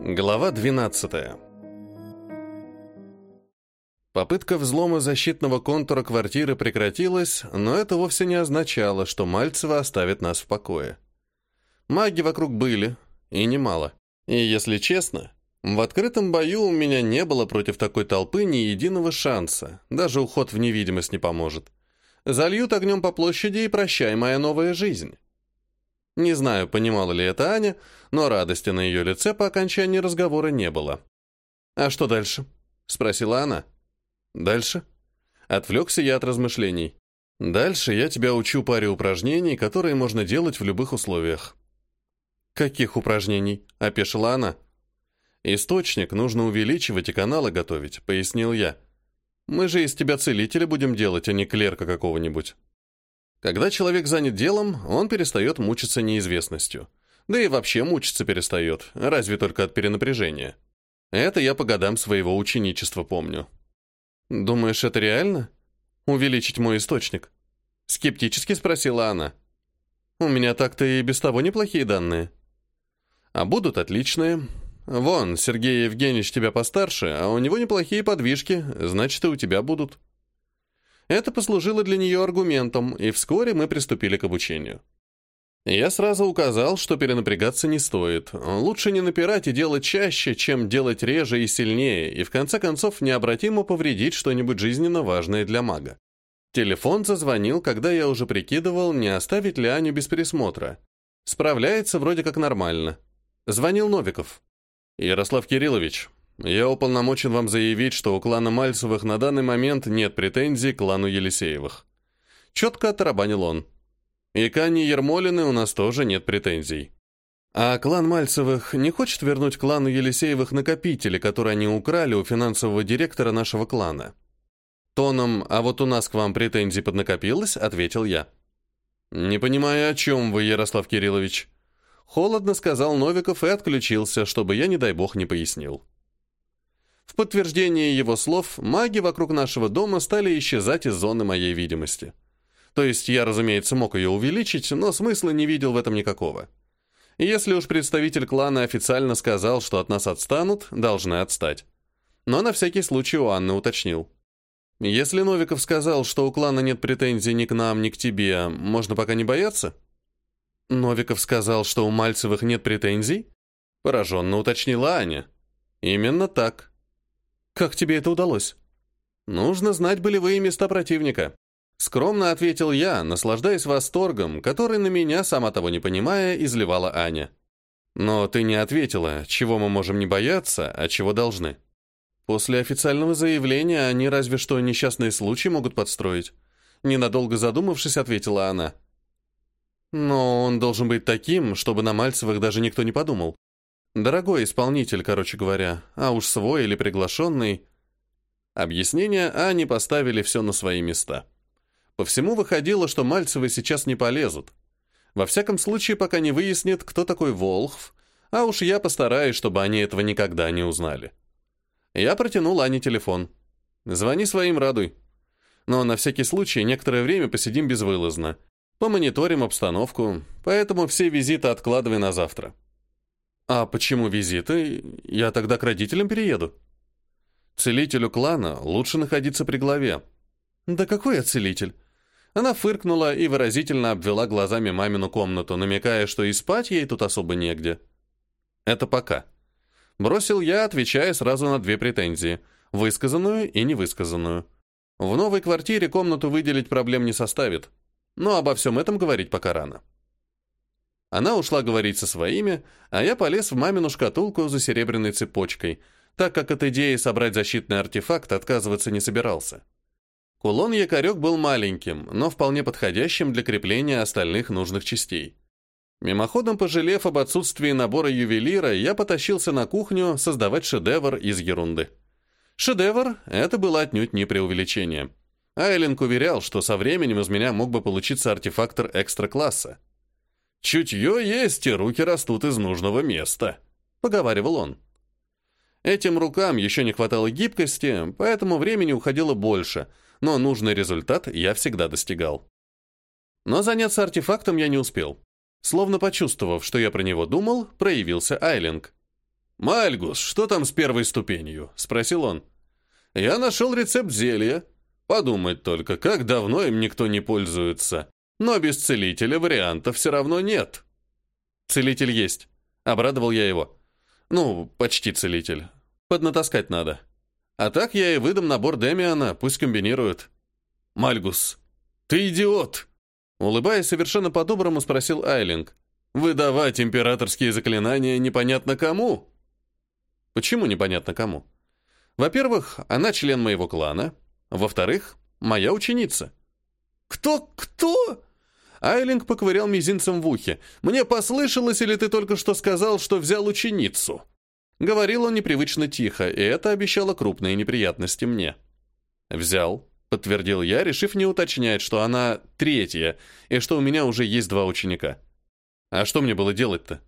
Глава 12. Попытка взлома защитного контура квартиры прекратилась, но это вовсе не означало, что Мальцева оставит нас в покое. Маги вокруг были, и немало. И если честно, в открытом бою у меня не было против такой толпы ни единого шанса, даже уход в невидимость не поможет. Зальют огнем по площади и прощай, моя новая жизнь. Не знаю, понимала ли это Аня, но радости на ее лице по окончании разговора не было. «А что дальше?» — спросила она. «Дальше?» Отвлекся я от размышлений. «Дальше я тебя учу паре упражнений, которые можно делать в любых условиях». «Каких упражнений?» — опешила она. «Источник нужно увеличивать и каналы готовить», — пояснил я. «Мы же из тебя целителя будем делать, а не клерка какого-нибудь». Когда человек занят делом, он перестает мучиться неизвестностью. Да и вообще мучиться перестает, разве только от перенапряжения. Это я по годам своего ученичества помню. «Думаешь, это реально? Увеличить мой источник?» Скептически спросила она. «У меня так-то и без того неплохие данные». «А будут отличные. Вон, Сергей Евгеньевич тебя постарше, а у него неплохие подвижки, значит, и у тебя будут». Это послужило для нее аргументом, и вскоре мы приступили к обучению. Я сразу указал, что перенапрягаться не стоит. Лучше не напирать и делать чаще, чем делать реже и сильнее, и в конце концов необратимо повредить что-нибудь жизненно важное для мага. Телефон зазвонил, когда я уже прикидывал, не оставить ли Аню без присмотра. Справляется вроде как нормально. Звонил Новиков. «Ярослав Кириллович, я уполномочен вам заявить, что у клана Мальцевых на данный момент нет претензий к клану Елисеевых. Четко отрабанил он. И к Анне Ермолиной у нас тоже нет претензий. А клан Мальцевых не хочет вернуть клану Елисеевых накопители, которые они украли у финансового директора нашего клана? Тоном «А вот у нас к вам претензий поднакопилось», ответил я. «Не понимаю, о чем вы, Ярослав Кириллович?» Холодно сказал Новиков и отключился, чтобы я, не дай бог, не пояснил. В подтверждение его слов, маги вокруг нашего дома стали исчезать из зоны моей видимости. То есть я, разумеется, мог ее увеличить, но смысла не видел в этом никакого. если уж представитель клана официально сказал, что от нас отстанут, должны отстать. Но на всякий случай у Анны уточнил. Если Новиков сказал, что у клана нет претензий ни к нам, ни к тебе, можно пока не бояться? Новиков сказал, что у Мальцевых нет претензий? Пораженно уточнила Аня. Именно так. «Как тебе это удалось?» «Нужно знать болевые места противника», — скромно ответил я, наслаждаясь восторгом, который на меня, сама того не понимая, изливала Аня. «Но ты не ответила, чего мы можем не бояться, а чего должны». После официального заявления они разве что несчастные случаи могут подстроить. Ненадолго задумавшись, ответила она. Но он должен быть таким, чтобы на Мальцевых даже никто не подумал. Дорогой исполнитель, короче говоря, а уж свой или приглашенный. Объяснения Ани поставили все на свои места. По всему выходило, что Мальцевы сейчас не полезут. Во всяком случае, пока не выяснит, кто такой Волхв, а уж я постараюсь, чтобы они этого никогда не узнали. Я протянул Ане телефон. «Звони своим, радуй. Но на всякий случай некоторое время посидим безвылазно. Помониторим обстановку, поэтому все визиты откладывай на завтра». «А почему визиты? Я тогда к родителям перееду». «Целителю клана лучше находиться при главе». «Да какой я целитель?» Она фыркнула и выразительно обвела глазами мамину комнату, намекая, что и спать ей тут особо негде. «Это пока». Бросил я, отвечая сразу на две претензии – высказанную и невысказанную. В новой квартире комнату выделить проблем не составит, но обо всем этом говорить пока рано. Она ушла говорить со своими, а я полез в мамину шкатулку за серебряной цепочкой, так как от идеи собрать защитный артефакт отказываться не собирался. Кулон-якорек был маленьким, но вполне подходящим для крепления остальных нужных частей. Мимоходом пожалев об отсутствии набора ювелира, я потащился на кухню создавать шедевр из ерунды. Шедевр — это было отнюдь не преувеличение. Айлинг уверял, что со временем из меня мог бы получиться артефактор экстра-класса. «Чутье есть, и руки растут из нужного места», — поговаривал он. Этим рукам еще не хватало гибкости, поэтому времени уходило больше, но нужный результат я всегда достигал. Но заняться артефактом я не успел. Словно почувствовав, что я про него думал, проявился Айлинг. «Мальгус, что там с первой ступенью?» — спросил он. «Я нашел рецепт зелья. Подумать только, как давно им никто не пользуется. Но без целителя вариантов все равно нет». «Целитель есть», — обрадовал я его. «Ну, почти целитель. Поднатаскать надо. А так я и выдам набор Демиана, пусть комбинируют». «Мальгус, ты идиот!» Улыбаясь совершенно по-доброму, спросил Айлинг. «Выдавать императорские заклинания непонятно кому?» «Почему непонятно кому?» «Во-первых, она член моего клана. Во-вторых, моя ученица». «Кто? Кто?» Айлинг поковырял мизинцем в ухе. «Мне послышалось, или ты только что сказал, что взял ученицу?» Говорил он непривычно тихо, и это обещало крупные неприятности мне. «Взял», — подтвердил я, решив не уточнять, что она третья, и что у меня уже есть два ученика. А что мне было делать-то?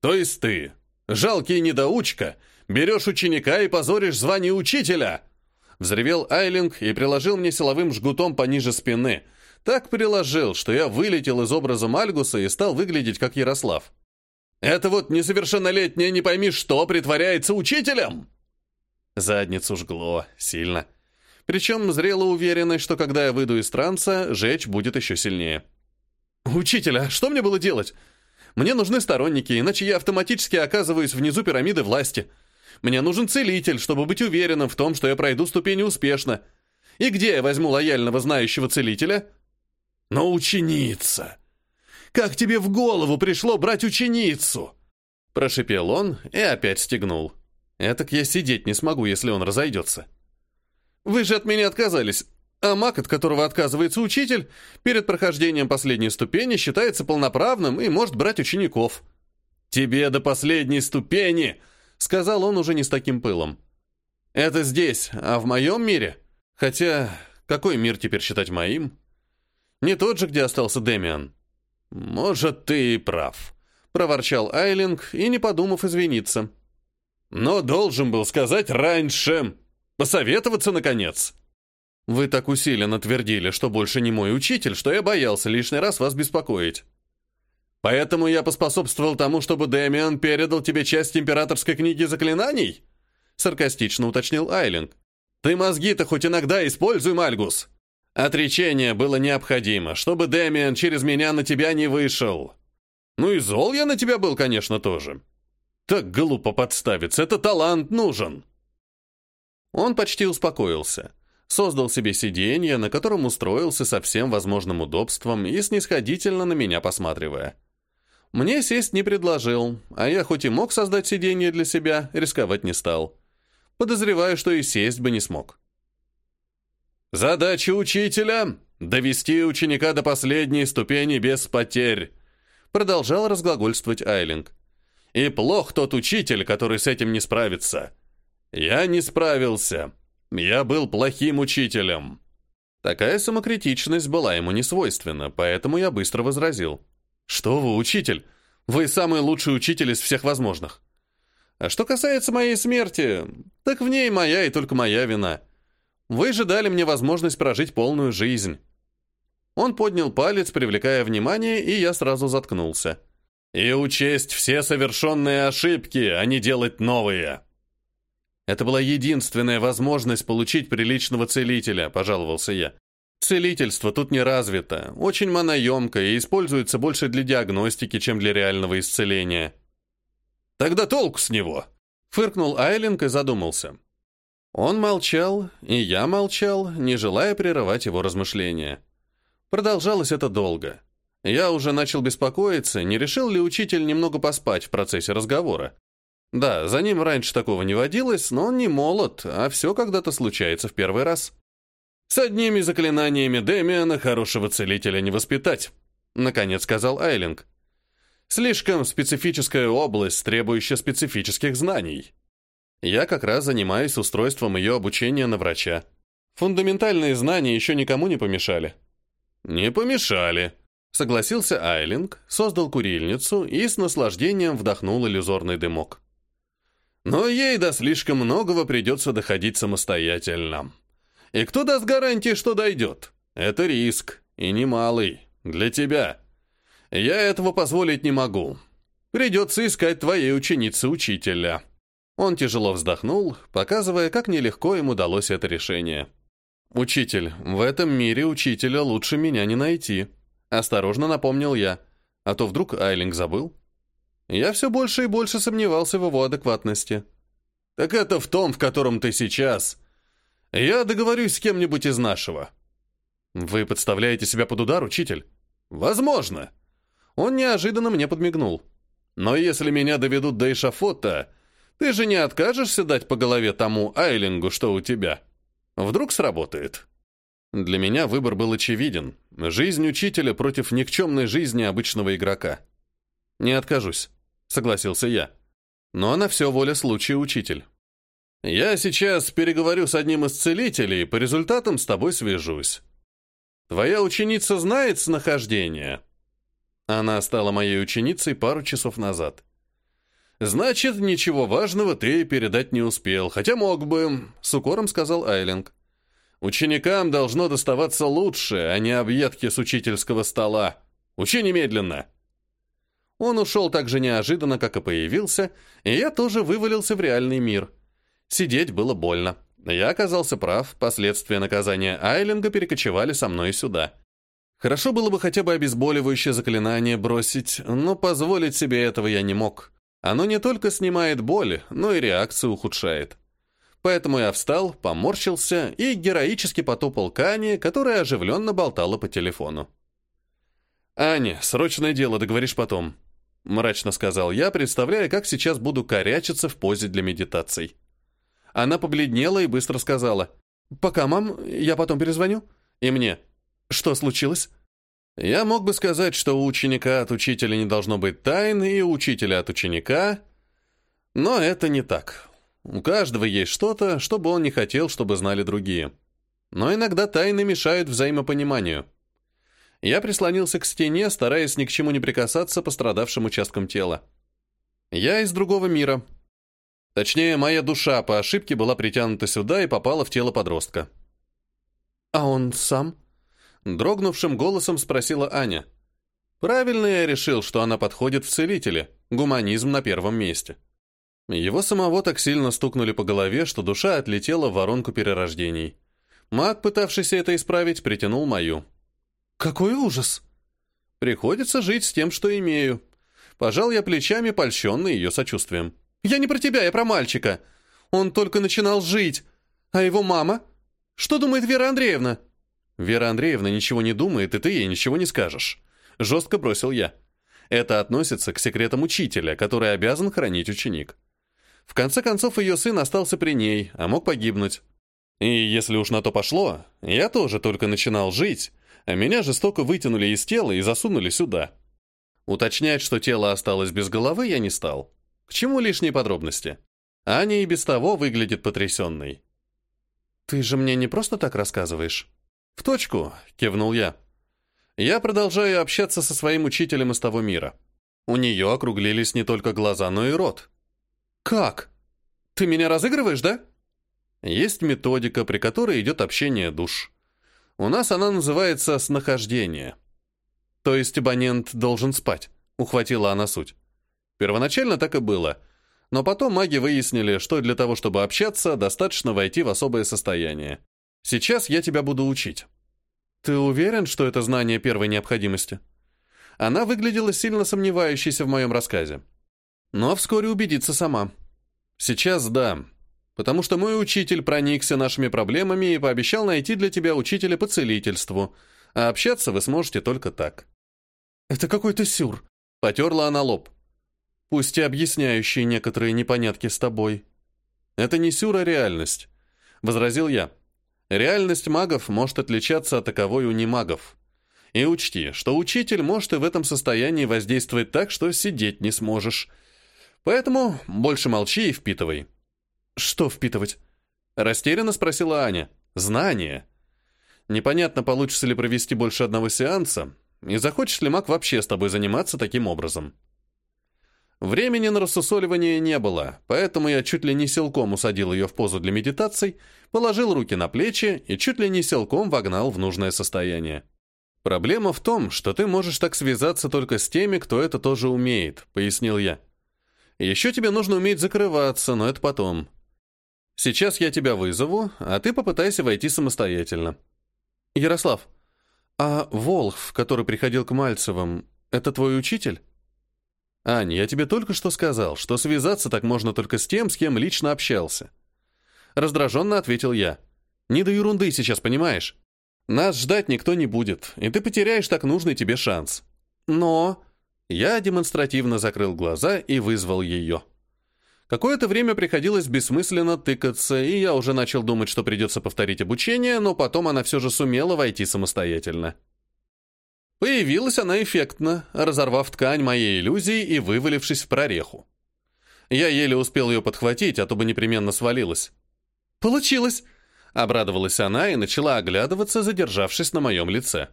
То есть ты, жалкий недоучка, берешь ученика и позоришь звание учителя? Взревел Айлинг и приложил мне силовым жгутом пониже спины. Так приложил, что я вылетел из образа Мальгуса и стал выглядеть как Ярослав. «Это вот несовершеннолетняя не пойми что притворяется учителем!» Задницу жгло сильно. Причем зрело уверенность, что когда я выйду из транса, жечь будет еще сильнее. «Учитель, а что мне было делать? Мне нужны сторонники, иначе я автоматически оказываюсь внизу пирамиды власти. Мне нужен целитель, чтобы быть уверенным в том, что я пройду ступени успешно. И где я возьму лояльного знающего целителя?» «Но ученица! Как тебе в голову пришло брать ученицу?» Прошипел он и опять стегнул. «Этак я сидеть не смогу, если он разойдется». «Вы же от меня отказались. А маг, от которого отказывается учитель, перед прохождением последней ступени считается полноправным и может брать учеников. «Тебе до последней ступени!» — сказал он уже не с таким пылом. «Это здесь, а в моем мире? Хотя, какой мир теперь считать моим? Не тот же, где остался Демиан». «Может, ты и прав», — проворчал Айлинг и, не подумав, извиниться. «Но должен был сказать раньше. Посоветоваться, наконец». Вы так усиленно твердили, что больше не мой учитель, что я боялся лишний раз вас беспокоить. Поэтому я поспособствовал тому, чтобы Дэмиан передал тебе часть императорской книги заклинаний? Саркастично уточнил Айлинг. Ты мозги-то хоть иногда используй, Мальгус. Отречение было необходимо, чтобы Дэмиан через меня на тебя не вышел. Ну и зол я на тебя был, конечно, тоже. Так глупо подставиться, это талант нужен. Он почти успокоился создал себе сиденье, на котором устроился со всем возможным удобством и снисходительно на меня посматривая. Мне сесть не предложил, а я хоть и мог создать сиденье для себя, рисковать не стал. Подозреваю, что и сесть бы не смог. «Задача учителя — довести ученика до последней ступени без потерь», продолжал разглагольствовать Айлинг. «И плох тот учитель, который с этим не справится. Я не справился. Я был плохим учителем. Такая самокритичность была ему не свойственна, поэтому я быстро возразил. Что вы, учитель? Вы самый лучший учитель из всех возможных. А что касается моей смерти, так в ней моя и только моя вина. Вы же дали мне возможность прожить полную жизнь. Он поднял палец, привлекая внимание, и я сразу заткнулся. И учесть все совершенные ошибки, а не делать новые. Это была единственная возможность получить приличного целителя, пожаловался я. Целительство тут не развито, очень моноемко и используется больше для диагностики, чем для реального исцеления. Тогда толк с него, фыркнул Айлинг и задумался. Он молчал, и я молчал, не желая прерывать его размышления. Продолжалось это долго. Я уже начал беспокоиться, не решил ли учитель немного поспать в процессе разговора. Да, за ним раньше такого не водилось, но он не молод, а все когда-то случается в первый раз. С одними заклинаниями Демиана хорошего целителя не воспитать, наконец сказал Айлинг. Слишком специфическая область, требующая специфических знаний. Я как раз занимаюсь устройством ее обучения на врача. Фундаментальные знания еще никому не помешали. Не помешали, согласился Айлинг, создал курильницу и с наслаждением вдохнул иллюзорный дымок. Но ей до слишком многого придется доходить самостоятельно. И кто даст гарантии, что дойдет? Это риск, и немалый, для тебя. Я этого позволить не могу. Придется искать твоей ученицы учителя. Он тяжело вздохнул, показывая, как нелегко ему удалось это решение. «Учитель, в этом мире учителя лучше меня не найти», — осторожно напомнил я, а то вдруг Айлинг забыл. Я все больше и больше сомневался в его адекватности. «Так это в том, в котором ты сейчас. Я договорюсь с кем-нибудь из нашего». «Вы подставляете себя под удар, учитель?» «Возможно». Он неожиданно мне подмигнул. «Но если меня доведут до эшафота, ты же не откажешься дать по голове тому Айлингу, что у тебя? Вдруг сработает?» Для меня выбор был очевиден. Жизнь учителя против никчемной жизни обычного игрока. «Не откажусь», — согласился я. «Но на все воля случая, учитель». «Я сейчас переговорю с одним из целителей, по результатам с тобой свяжусь. Твоя ученица знает снахождение?» Она стала моей ученицей пару часов назад. «Значит, ничего важного ты передать не успел, хотя мог бы», — с укором сказал Айлинг. «Ученикам должно доставаться лучше, а не объедки с учительского стола. Учи немедленно!» Он ушел так же неожиданно, как и появился, и я тоже вывалился в реальный мир. Сидеть было больно. Я оказался прав, последствия наказания Айлинга перекочевали со мной сюда. Хорошо было бы хотя бы обезболивающее заклинание бросить, но позволить себе этого я не мог. Оно не только снимает боль, но и реакцию ухудшает. Поэтому я встал, поморщился и героически потопал к Ане, которая оживленно болтала по телефону. «Аня, срочное дело, договоришь потом», — мрачно сказал я, представляя, как сейчас буду корячиться в позе для медитаций. Она побледнела и быстро сказала, «Пока, мам, я потом перезвоню». И мне, «Что случилось?» Я мог бы сказать, что у ученика от учителя не должно быть тайн, и у учителя от ученика, но это не так. У каждого есть что-то, что бы он не хотел, чтобы знали другие. Но иногда тайны мешают взаимопониманию. Я прислонился к стене, стараясь ни к чему не прикасаться пострадавшим участкам тела. Я из другого мира. Точнее, моя душа по ошибке была притянута сюда и попала в тело подростка. «А он сам?» Дрогнувшим голосом спросила Аня. Правильно я решил, что она подходит в целителе. Гуманизм на первом месте. Его самого так сильно стукнули по голове, что душа отлетела в воронку перерождений. Маг, пытавшийся это исправить, притянул мою. «Какой ужас!» «Приходится жить с тем, что имею». Пожал я плечами, польщенный ее сочувствием. «Я не про тебя, я про мальчика. Он только начинал жить. А его мама? Что думает Вера Андреевна?» «Вера Андреевна ничего не думает, и ты ей ничего не скажешь». Жестко бросил я. Это относится к секретам учителя, который обязан хранить ученик. В конце концов, ее сын остался при ней, а мог погибнуть. И если уж на то пошло, я тоже только начинал жить, а меня жестоко вытянули из тела и засунули сюда. Уточнять, что тело осталось без головы, я не стал. К чему лишние подробности? Аня и без того выглядит потрясенной. «Ты же мне не просто так рассказываешь?» «В точку», — кивнул я. Я продолжаю общаться со своим учителем из того мира. У нее округлились не только глаза, но и рот. «Как? Ты меня разыгрываешь, да?» Есть методика, при которой идет общение душ. У нас она называется «снахождение». То есть абонент должен спать, ухватила она суть. Первоначально так и было, но потом маги выяснили, что для того, чтобы общаться, достаточно войти в особое состояние. Сейчас я тебя буду учить. Ты уверен, что это знание первой необходимости? Она выглядела сильно сомневающейся в моем рассказе. Но вскоре убедится сама. Сейчас да, потому что мой учитель проникся нашими проблемами и пообещал найти для тебя учителя по целительству, а общаться вы сможете только так. Это какой-то сюр. Потерла она лоб. Пусть и объясняющий некоторые непонятки с тобой. Это не сюр, а реальность, возразил я. Реальность магов может отличаться от таковой у немагов. И учти, что учитель может и в этом состоянии воздействовать так, что сидеть не сможешь. Поэтому больше молчи и впитывай. Что впитывать? Растерянно спросила Аня. Знание. Непонятно, получится ли провести больше одного сеанса, и захочешь ли маг вообще с тобой заниматься таким образом. Времени на рассусоливание не было, поэтому я чуть ли не силком усадил ее в позу для медитаций, положил руки на плечи и чуть ли не силком вогнал в нужное состояние. «Проблема в том, что ты можешь так связаться только с теми, кто это тоже умеет», — пояснил я. Еще тебе нужно уметь закрываться, но это потом. Сейчас я тебя вызову, а ты попытайся войти самостоятельно. Ярослав, а Волхв, который приходил к Мальцевым, это твой учитель? Ань, я тебе только что сказал, что связаться так можно только с тем, с кем лично общался. Раздраженно ответил я. Не до ерунды сейчас, понимаешь? Нас ждать никто не будет, и ты потеряешь так нужный тебе шанс. Но... Я демонстративно закрыл глаза и вызвал ее. Какое-то время приходилось бессмысленно тыкаться, и я уже начал думать, что придется повторить обучение, но потом она все же сумела войти самостоятельно. Появилась она эффектно, разорвав ткань моей иллюзии и вывалившись в прореху. Я еле успел ее подхватить, а то бы непременно свалилась. «Получилось!» — обрадовалась она и начала оглядываться, задержавшись на моем лице.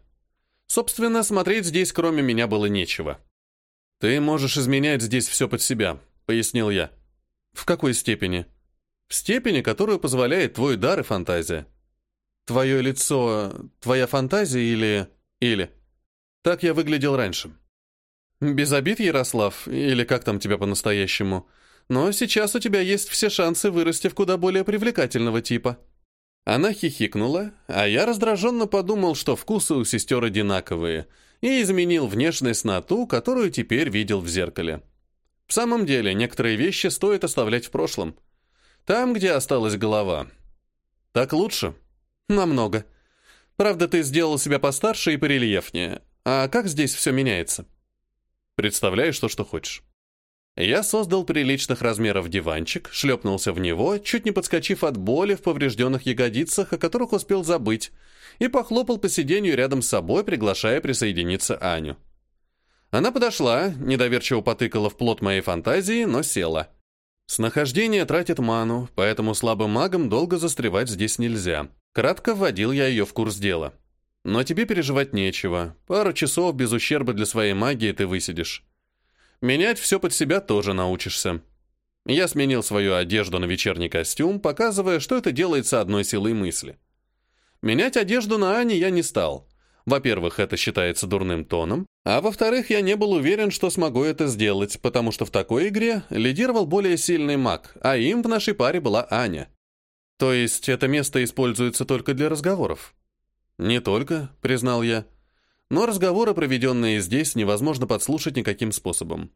Собственно, смотреть здесь кроме меня было нечего. «Ты можешь изменять здесь все под себя», — пояснил я. «В какой степени?» «В степени, которую позволяет твой дар и фантазия». «Твое лицо — твоя фантазия или...» «Или...» Так я выглядел раньше. Без обид, Ярослав, или как там тебя по-настоящему, но сейчас у тебя есть все шансы вырасти в куда более привлекательного типа. Она хихикнула, а я раздраженно подумал, что вкусы у сестер одинаковые, и изменил внешность на ту, которую теперь видел в зеркале. В самом деле, некоторые вещи стоит оставлять в прошлом. Там, где осталась голова. Так лучше? Намного. Правда, ты сделал себя постарше и порельефнее, а как здесь все меняется? Представляешь то, что хочешь. Я создал приличных размеров диванчик, шлепнулся в него, чуть не подскочив от боли в поврежденных ягодицах, о которых успел забыть, и похлопал по сиденью рядом с собой, приглашая присоединиться Аню. Она подошла, недоверчиво потыкала в плод моей фантазии, но села. Снахождение тратит ману, поэтому слабым магам долго застревать здесь нельзя. Кратко вводил я ее в курс дела. Но тебе переживать нечего. Пару часов без ущерба для своей магии ты высидишь. Менять все под себя тоже научишься. Я сменил свою одежду на вечерний костюм, показывая, что это делается одной силой мысли. Менять одежду на Ане я не стал. Во-первых, это считается дурным тоном, а во-вторых, я не был уверен, что смогу это сделать, потому что в такой игре лидировал более сильный маг, а им в нашей паре была Аня. То есть это место используется только для разговоров. «Не только», — признал я. «Но разговоры, проведенные здесь, невозможно подслушать никаким способом.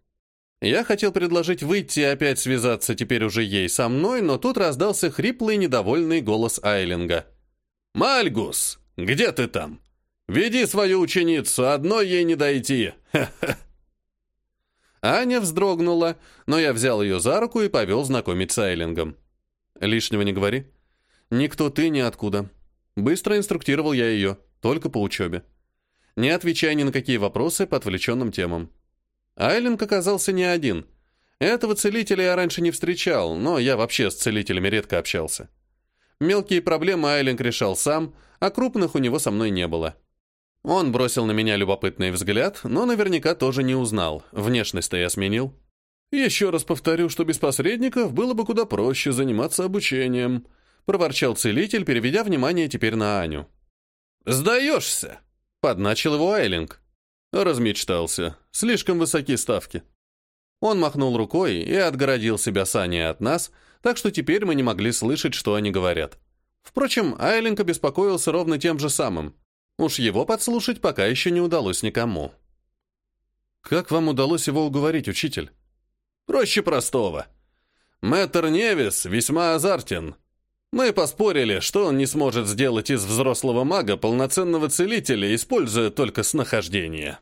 Я хотел предложить выйти и опять связаться теперь уже ей со мной, но тут раздался хриплый недовольный голос Айлинга. «Мальгус, где ты там? Веди свою ученицу, одной ей не дойти!» Аня вздрогнула, но я взял ее за руку и повел знакомить с Айлингом. «Лишнего не говори. Никто ты, ни откуда. Быстро инструктировал я ее, только по учебе. Не отвечая ни на какие вопросы по отвлеченным темам. Айлинг оказался не один. Этого целителя я раньше не встречал, но я вообще с целителями редко общался. Мелкие проблемы Айлинг решал сам, а крупных у него со мной не было. Он бросил на меня любопытный взгляд, но наверняка тоже не узнал. Внешность-то я сменил. Еще раз повторю, что без посредников было бы куда проще заниматься обучением проворчал целитель, переведя внимание теперь на Аню. «Сдаешься!» — подначил его Айлинг. Размечтался. Слишком высоки ставки. Он махнул рукой и отгородил себя с Аней от нас, так что теперь мы не могли слышать, что они говорят. Впрочем, Айлинг обеспокоился ровно тем же самым. Уж его подслушать пока еще не удалось никому. «Как вам удалось его уговорить, учитель?» «Проще простого. Мэтр Невис весьма азартен. Мы поспорили, что он не сможет сделать из взрослого мага полноценного целителя, используя только снахождение.